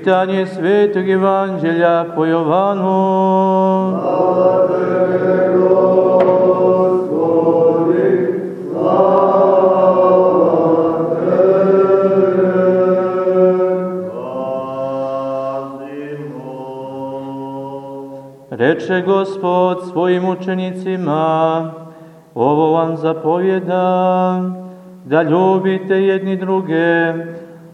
Čitanje Svetog Evanđelja po Jovanu. Reče Gospod svojim učenicima, ovo vam zapovjedam, da ljubite jedni druge,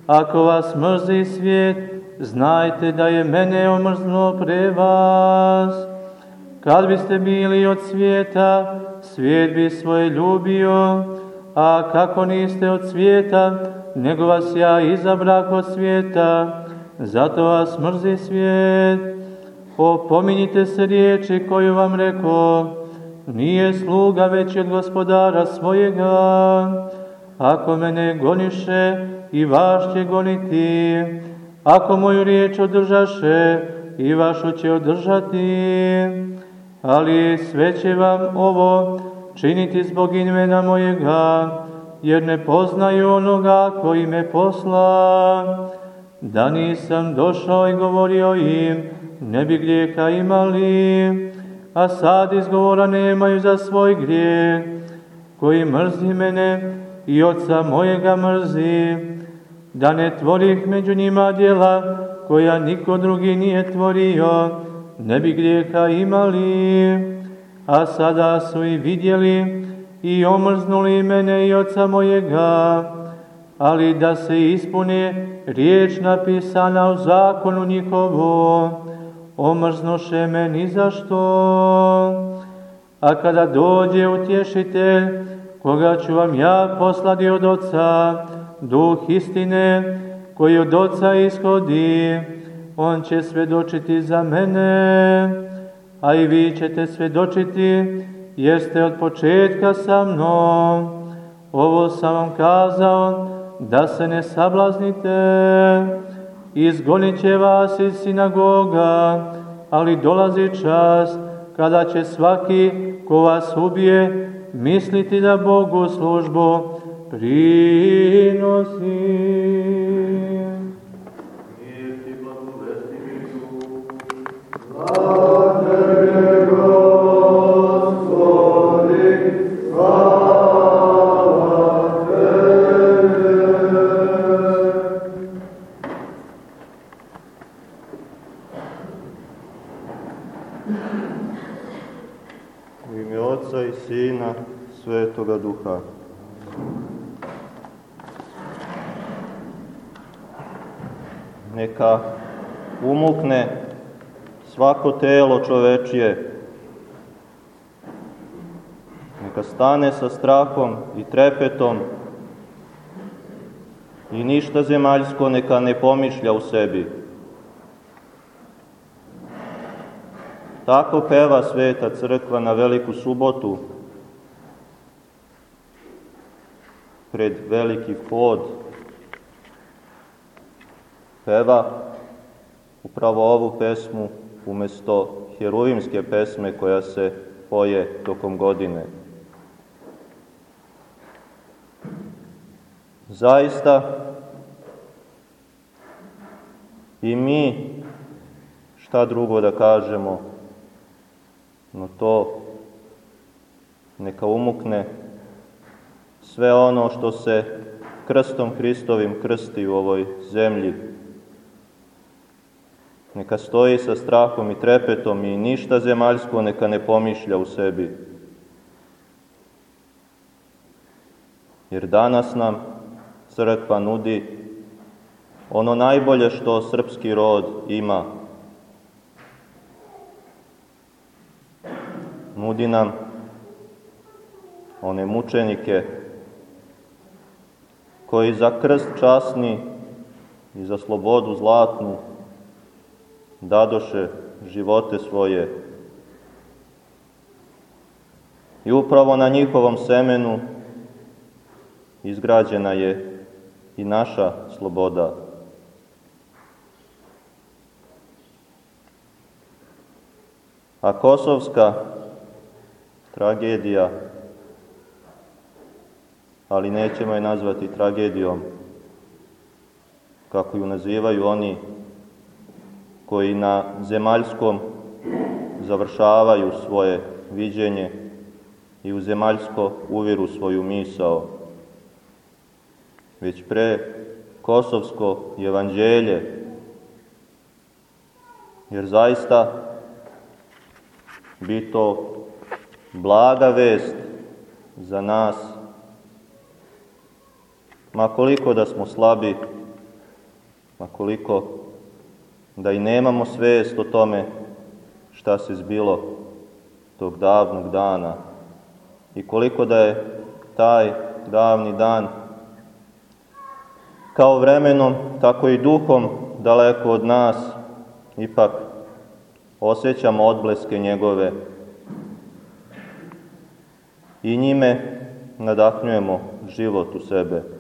ako vas mrzi svijet, znajte da je mene omrznuo pre vas. Kad biste bili od svijeta, svijet bi svoje ljubio, a kako niste od svijeta, nego vas ja izabrah od svijeta, zato vas mrzi svijet. Opominjite se riječi koju vam reko, nije sluga veći od gospodara svojega. Ako mene goniše, i vaš će goniti. Ako moju riječ održaše, i vašu će održati. Ali sve će vam ovo činiti zbog imena mojega, jer ne poznaju onoga koji me posla. Da nisam došao i govorio im, ne bi grijeha imali, a sad izgovora nemaju za svoj grijeh, koji mrzi mene i oca mojega mrzi, da ne tvorih među njima djela koja niko drugi nije tvorio, ne bi grijeha imali, a sada su i vidjeli i omrznuli mene i oca mojega, ali da se ispune riječ napisana u zakonu njihovo, omrznoše me ni zašto. A kada dođe utješitelj, koga ću vam ja poslati od oca, duh istine, koji od oca ishodi, on će svedočiti za mene, a i vi ćete svedočiti, jer ste od početka sa mnom. Ovo sam vam kazao, da se ne sablaznite, izgonit će vas iz sinagoga, ali dolazi čas kada će svaki ko vas ubije misliti da Bogu službu prinosi. Slava tebe, Gospodi, slava tebe. U ime Svetoga Duha. Neka umukne svako telo čovečije, neka stane sa strahom i trepetom i ništa zemaljsko neka ne pomišlja u sebi. Tako peva sveta crkva na veliku subotu, pred veliki hod. Peva upravo ovu pesmu umesto heruvimske pesme koja se poje tokom godine. Zaista i mi šta drugo da kažemo, no to neka umukne sve ono što se krstom Hristovim krsti u ovoj zemlji. Neka stoji sa strahom i trepetom i ništa zemaljsko neka ne pomišlja u sebi. Jer danas nam crkva nudi ono najbolje što srpski rod ima. Nudi nam one mučenike koji za krst časni i za slobodu zlatnu dadoše živote svoje. I upravo na njihovom semenu izgrađena je i naša sloboda. A kosovska tragedija, ali nećemo je nazvati tragedijom, kako ju nazivaju oni koji na zemaljskom završavaju svoje viđenje i u zemaljsko uviru svoju misao, već pre kosovsko evanđelje, jer zaista bi to blaga vest za nas, ma koliko da smo slabi, ma koliko da i nemamo svest o tome šta se zbilo tog davnog dana i koliko da je taj davni dan kao vremenom, tako i duhom daleko od nas, ipak osjećamo odbleske njegove i njime nadahnjujemo život u sebe.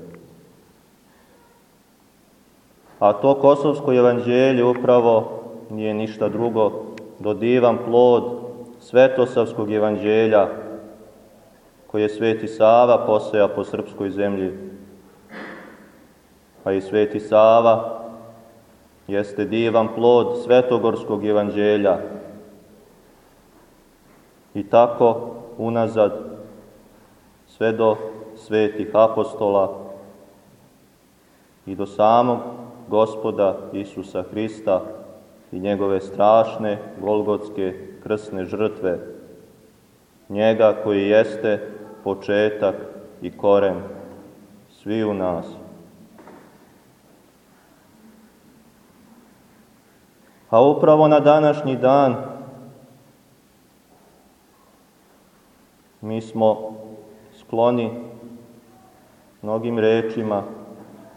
A to kosovsko evanđelje upravo nije ništa drugo do divan plod svetosavskog evanđelja koje je Sveti Sava poseja po srpskoj zemlji. Pa i Sveti Sava jeste divan plod svetogorskog evanđelja. I tako unazad sve do svetih apostola i do samog gospoda Isusa Hrista i njegove strašne golgotske krsne žrtve, njega koji jeste početak i koren svi u nas. A upravo na današnji dan mi smo skloni mnogim rečima,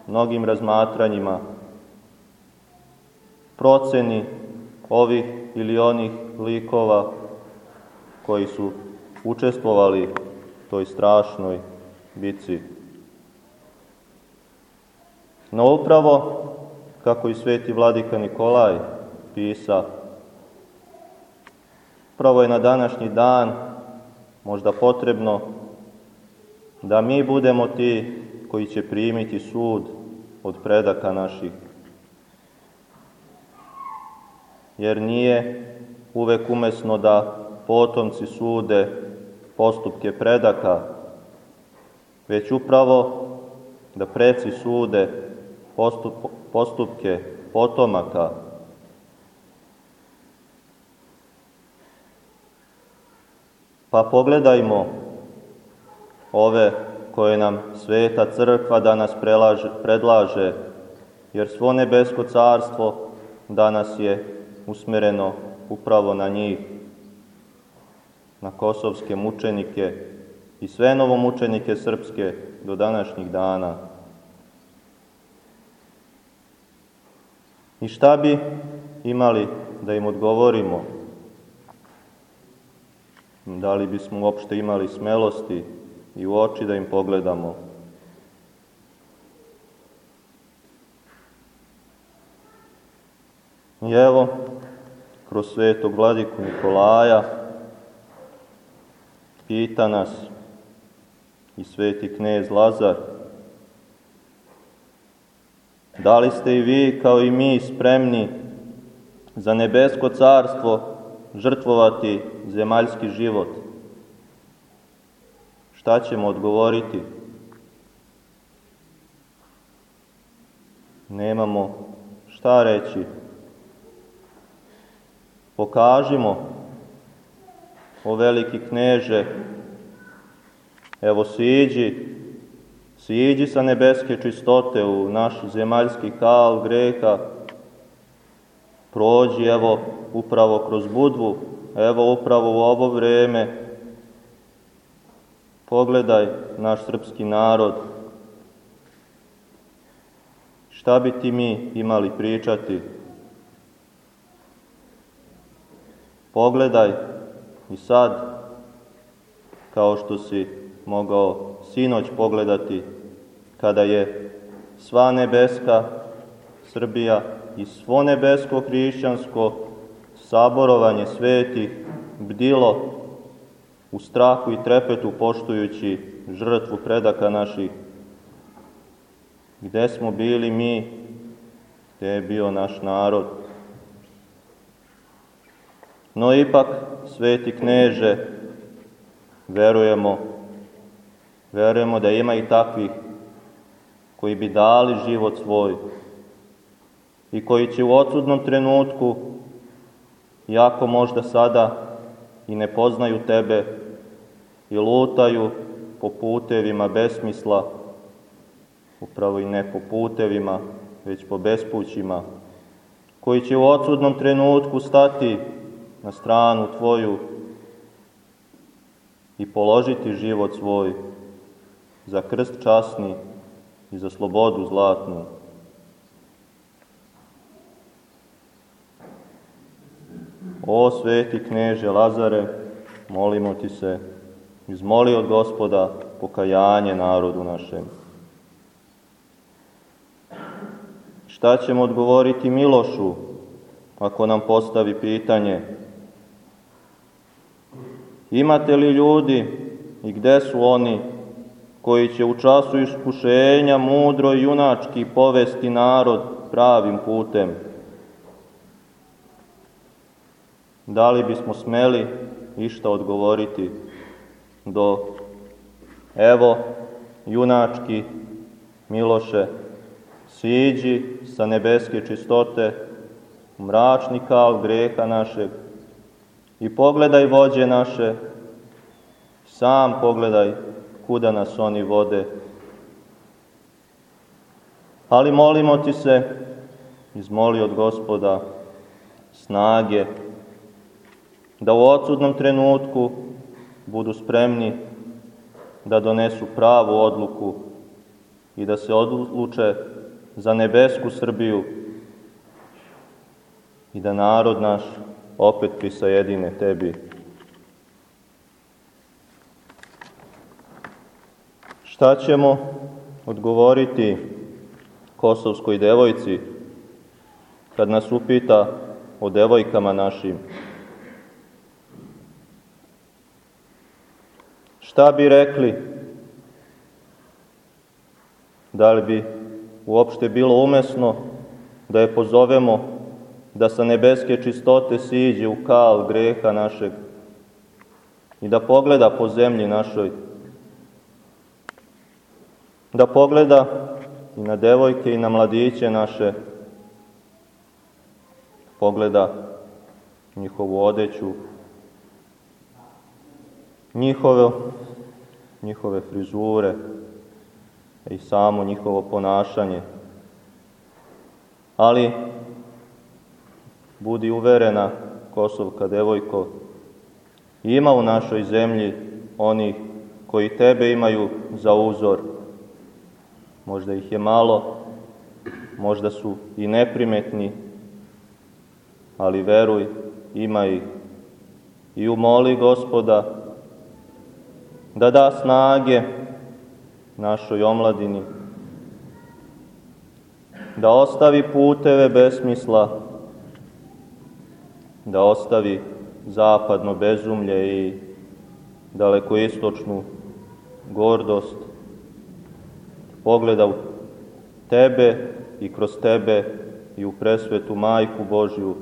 mnogim razmatranjima, proceni ovih ili onih likova koji su učestvovali toj strašnoj bici. No upravo, kako i sveti vladika Nikolaj pisa, upravo je na današnji dan možda potrebno da mi budemo ti koji će primiti sud od predaka naših. Jer nije uvek umesno da potomci sude postupke predaka, već upravo da preci sude postup, postupke potomaka. Pa pogledajmo ove koje nam sveta crkva danas prelaže, predlaže, jer svo nebesko carstvo danas je usmereno upravo na njih, na kosovske mučenike i sve novomučenike srpske do današnjih dana. I šta bi imali da im odgovorimo? Da li bismo uopšte imali smelosti i u oči da im pogledamo. I evo, kroz svetog vladiku Nikolaja, pita nas i sveti knez Lazar, da li ste i vi kao i mi spremni za nebesko carstvo žrtvovati zemaljski život? Šta ćemo odgovoriti? Nemamo šta reći. Pokažimo, o veliki kneže, evo siđi, siđi sa nebeske čistote u naš zemaljski kal greha, prođi evo upravo kroz budvu, evo upravo u ovo vreme, Pogledaj naš srpski narod. Šta bi ti mi imali pričati? Pogledaj i sad, kao što si mogao sinoć pogledati, kada je sva nebeska Srbija i svo nebesko hrišćansko saborovanje sveti bdilo u strahu i trepetu poštujući žrtvu predaka naših. Gde smo bili mi, gde je bio naš narod. No ipak, sveti kneže, verujemo, verujemo da ima i takvih koji bi dali život svoj i koji će u odsudnom trenutku, jako možda sada i ne poznaju tebe i lutaju po putevima besmisla, upravo i ne po putevima, već po bespućima, koji će u odsudnom trenutku stati na stranu Tvoju i položiti život svoj za krst časni i za slobodu zlatnu. O sveti kneže Lazare, molimo ti se, izmoli od gospoda pokajanje narodu našem. Šta ćemo odgovoriti Milošu ako nam postavi pitanje? Imate li ljudi i gde su oni koji će u času iskušenja mudro i junački povesti narod pravim putem? Da li bismo smeli išta odgovoriti do evo junački Miloše siđi sa nebeske čistote mračni kal greha našeg i pogledaj vođe naše, sam pogledaj kuda nas oni vode. Ali molimo ti se, izmoli od gospoda, snage, da u odsudnom trenutku budu spremni da donesu pravu odluku i da se odluče za nebesku Srbiju i da narod naš opet prisajedine tebi. Šta ćemo odgovoriti kosovskoj devojci kad nas upita o devojkama našim? Šta bi rekli? Da li bi uopšte bilo umesno da je pozovemo da sa nebeske čistote siđe u kal greha našeg i da pogleda po zemlji našoj, da pogleda i na devojke i na mladiće naše, pogleda njihovu odeću, njihove, njihove frizure i samo njihovo ponašanje. Ali budi uverena, Kosovka devojko, ima u našoj zemlji onih koji tebe imaju za uzor. Možda ih je malo, možda su i neprimetni, ali veruj, ima ih. I umoli gospoda da da snage našoj omladini, da ostavi puteve besmisla, da ostavi zapadno bezumlje i dalekoistočnu gordost, pogleda u tebe i kroz tebe i u presvetu majku Božju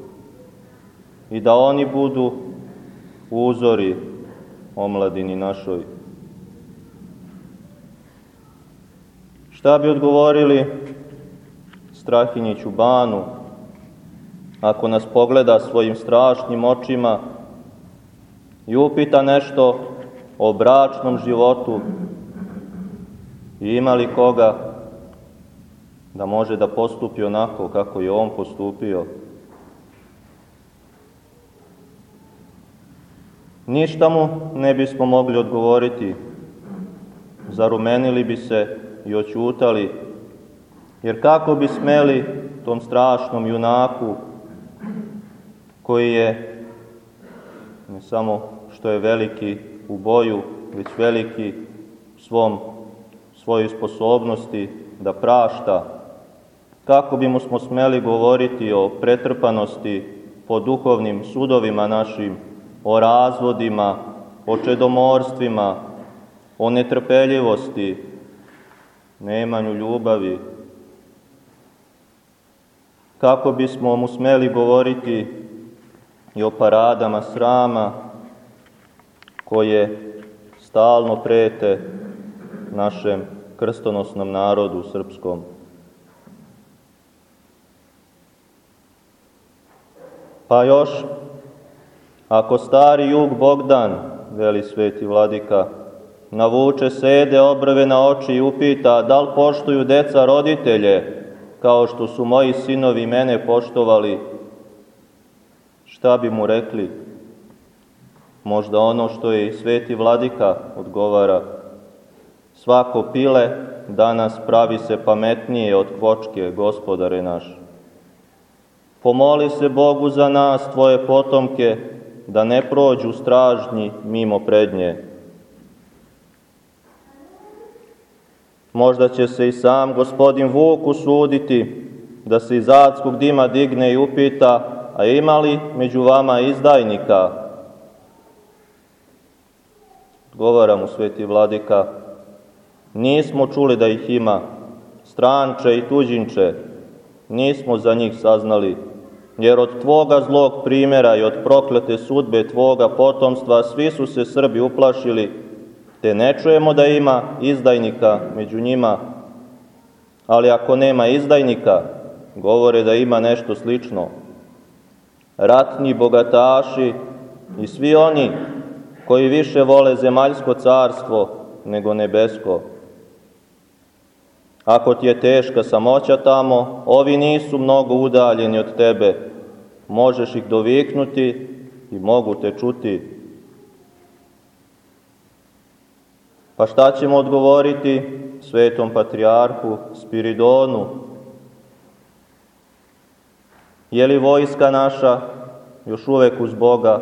i da oni budu uzori omladini našoj. Šta bi odgovorili Strahinjiću Banu, ako nas pogleda svojim strašnim očima i upita nešto o bračnom životu i ima li koga da može da postupi onako kako je on postupio. Ništa mu ne bismo mogli odgovoriti, zarumenili bi se i oćutali, jer kako bi smeli tom strašnom junaku koji je ne samo što je veliki u boju, već veliki svom, svojoj sposobnosti da prašta. Kako bi mu smo smeli govoriti o pretrpanosti po duhovnim sudovima našim, o razvodima, o čedomorstvima, o netrpeljivosti, nemanju ljubavi. Kako bismo mu smeli govoriti i o paradama srama koje stalno prete našem krstonosnom narodu srpskom. Pa još, ako stari jug Bogdan, veli sveti vladika, navuče sede obrve na oči i upita da li poštuju deca roditelje, kao što su moji sinovi mene poštovali, šta bi mu rekli? Možda ono što je i sveti vladika odgovara. Svako pile danas pravi se pametnije od kvočke, gospodare naš. Pomoli se Bogu za nas, tvoje potomke, da ne prođu stražnji mimo prednje. Možda će se i sam gospodin Vuk usuditi da se iz adskog dima digne i upita, a ima li među vama izdajnika? Govora mu sveti vladika, nismo čuli da ih ima, stranče i tuđinče, nismo za njih saznali, jer od tvoga zlog primjera i od proklete sudbe tvoga potomstva svi su se Srbi uplašili, te ne čujemo da ima izdajnika među njima, ali ako nema izdajnika, govore da ima nešto slično. Ratni bogataši i svi oni koji više vole zemaljsko carstvo nego nebesko. Ako ti je teška samoća tamo, ovi nisu mnogo udaljeni od tebe. Možeš ih doviknuti i mogu te čuti. Pa šta ćemo odgovoriti svetom patrijarhu Spiridonu? Je li vojska naša još uvek uz Boga?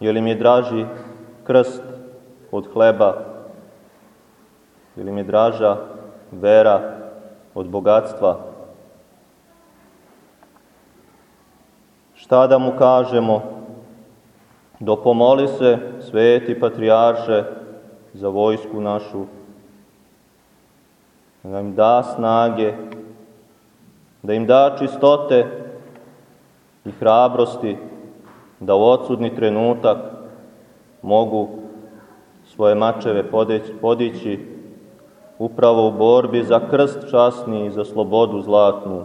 Je li mi je draži krst od hleba? Je li mi je draža vera od bogatstva? Šta da mu kažemo? Dopomoli se, sveti patrijarše, za vojsku našu, da im da snage, da im da čistote i hrabrosti, da u odsudni trenutak mogu svoje mačeve podići upravo u borbi za krst časni i za slobodu zlatnu.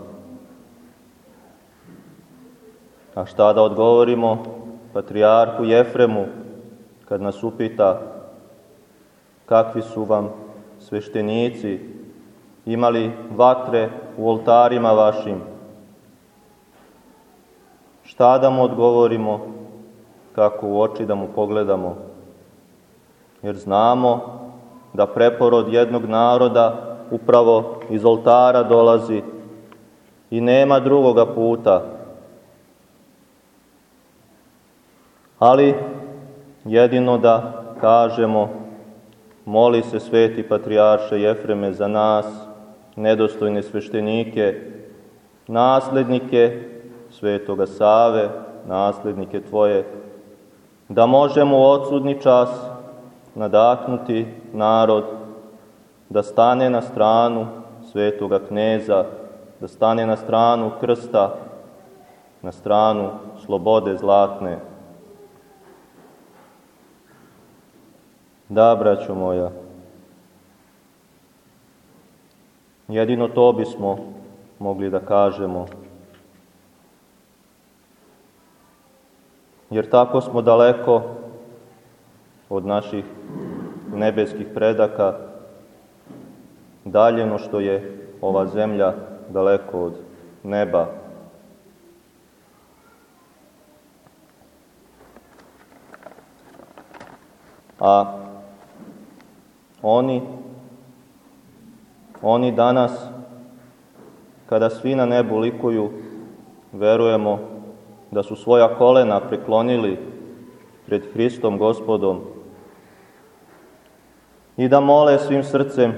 A šta da odgovorimo patrijarhu Jefremu kad nas upita kakvi su vam sveštenici imali vatre u oltarima vašim. Šta da mu odgovorimo, kako u oči da mu pogledamo, jer znamo da preporod jednog naroda upravo iz oltara dolazi i nema drugoga puta. Ali jedino da kažemo, moli se sveti patrijarše Jefreme za nas, nedostojne sveštenike, naslednike svetoga Save, naslednike Tvoje, da možemo u odsudni čas nadahnuti narod da stane na stranu svetoga kneza, da stane na stranu krsta, na stranu slobode zlatne. Da, braćo moja, jedino to bismo mogli da kažemo. Jer tako smo daleko od naših nebeskih predaka, daljeno što je ova zemlja daleko od neba. A oni, oni danas, kada svi na nebu likuju, verujemo da su svoja kolena preklonili pred Hristom gospodom i da mole svim srcem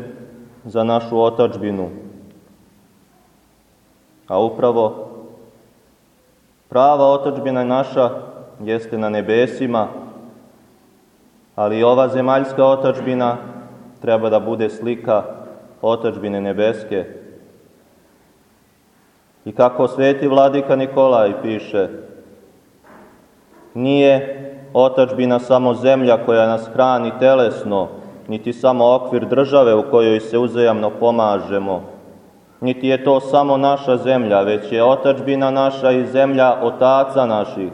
za našu otačbinu. A upravo prava otačbina naša jeste na nebesima, ali ova zemaljska otačbina treba da bude slika otačbine nebeske. I kako sveti vladika Nikolaj piše, Nije otačbina samo zemlja koja nas hrani telesno, niti samo okvir države u kojoj se uzajamno pomažemo, niti je to samo naša zemlja, već je otačbina naša i zemlja otaca naših,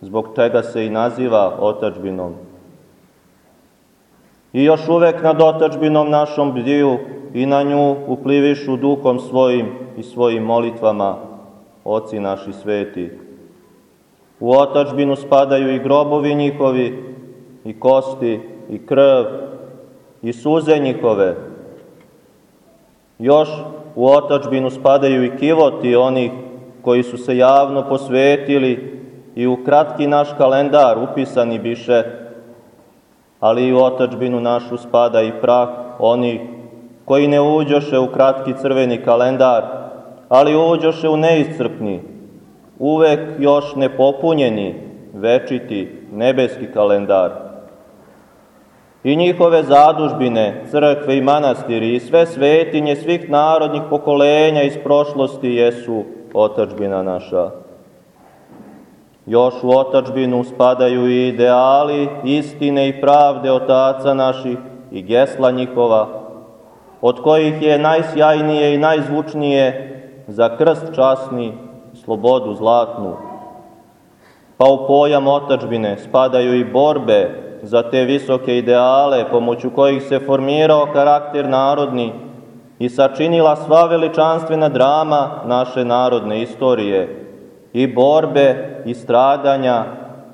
zbog čega se i naziva otačbinom. I još uvek nad otačbinom našom bdiju i na nju uplivišu duhom svojim i svojim molitvama, oci naši sveti. U otačbinu spadaju i grobovi njihovi, i kosti, i krv, i suze njihove. Još u otačbinu spadaju i kivoti onih koji su se javno posvetili i u kratki naš kalendar upisani biše, ali i u otačbinu našu spada i prah onih koji ne uđoše u kratki crveni kalendar, ali uđoše u neiscrpni, uvek još nepopunjeni, večiti, nebeski kalendar. I njihove zadužbine, crkve i manastiri i sve svetinje svih narodnih pokolenja iz prošlosti jesu otačbina naša. Još u otačbinu spadaju i ideali, istine i pravde otaca naših i gesla njihova, od kojih je najsjajnije i najzvučnije za krst časni, slobodu zlatnu. Pa u pojam otačbine spadaju i borbe za te visoke ideale pomoću kojih se formirao karakter narodni i sačinila sva veličanstvena drama naše narodne istorije, i borbe i stradanja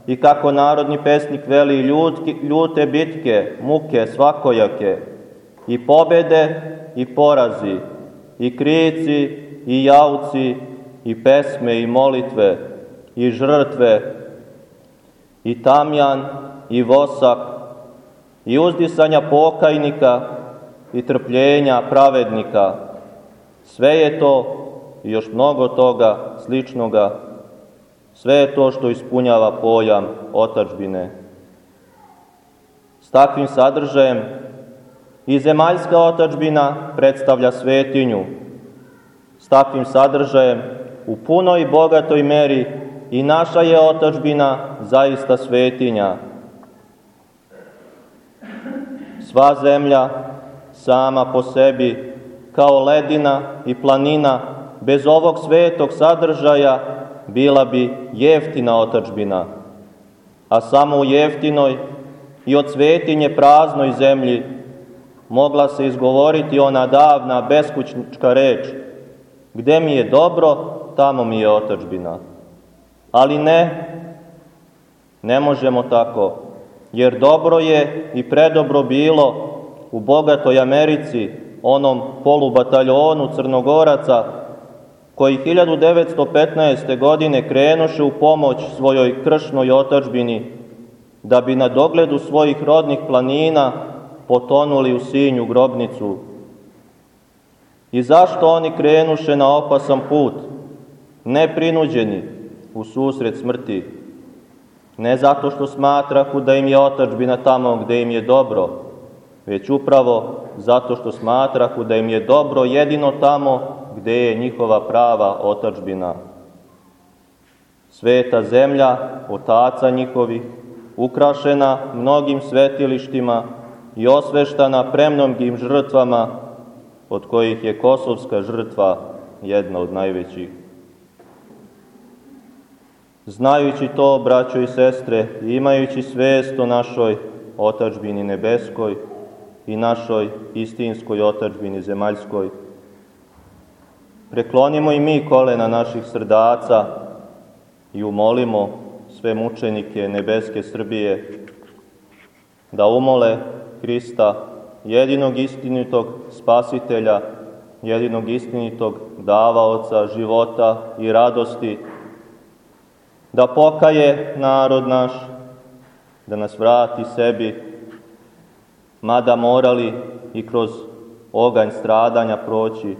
i kako narodni pesnik veli ljutki, ljute bitke, muke svakojake, i pobede i porazi, i krici i javci, i pesme i molitve, i žrtve, i tamjan i vosak, i uzdisanja pokajnika i trpljenja pravednika. Sve je to i još mnogo toga sličnoga Sve je to što ispunjava pojam otačbine. S takvim sadržajem i zemaljska otačbina predstavlja svetinju. S takvim sadržajem u punoj i bogatoj meri i naša je otačbina zaista svetinja. Sva zemlja sama po sebi kao ledina i planina bez ovog svetog sadržaja bila bi jeftina otačbina, a samo u jeftinoj i od svetinje praznoj zemlji mogla se izgovoriti ona davna beskućnička reč, gde mi je dobro, tamo mi je otačbina. Ali ne, ne možemo tako, jer dobro je i predobro bilo u bogatoj Americi, onom polubataljonu crnogoraca koji 1915. godine krenuše u pomoć svojoj kršnoj otačbini, da bi na dogledu svojih rodnih planina potonuli u sinju grobnicu. I zašto oni krenuše na opasan put, neprinuđeni u susret smrti? Ne zato što smatrahu da im je otačbina tamo gde im je dobro, već upravo zato što smatrahu da im je dobro jedino tamo gde je njihova prava otačbina. Sveta zemlja, otaca njihovih, ukrašena mnogim svetilištima i osveštana premnogim žrtvama, od kojih je kosovska žrtva jedna od najvećih. Znajući to, braćo i sestre, imajući svest o našoj otačbini nebeskoj i našoj istinskoj otačbini zemaljskoj, Preklonimo i mi kolena naših srdaca i umolimo sve mučenike nebeske Srbije da umole Hrista, jedinog istinitog spasitelja, jedinog istinitog davaoca života i radosti, da pokaje narod naš, da nas vrati sebi, mada morali i kroz oganj stradanja proći,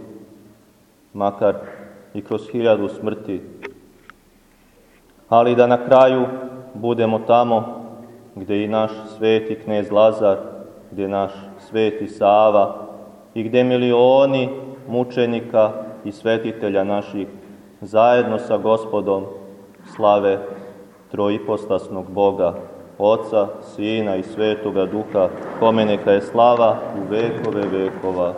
makar i kroz hiljadu smrti, ali da na kraju budemo tamo gde i naš sveti knez Lazar, gde naš sveti Sava i gde milioni mučenika i svetitelja naših zajedno sa gospodom slave troipostasnog Boga, Oca, Sina i Svetoga Duha, kome neka je slava u vekove vekova.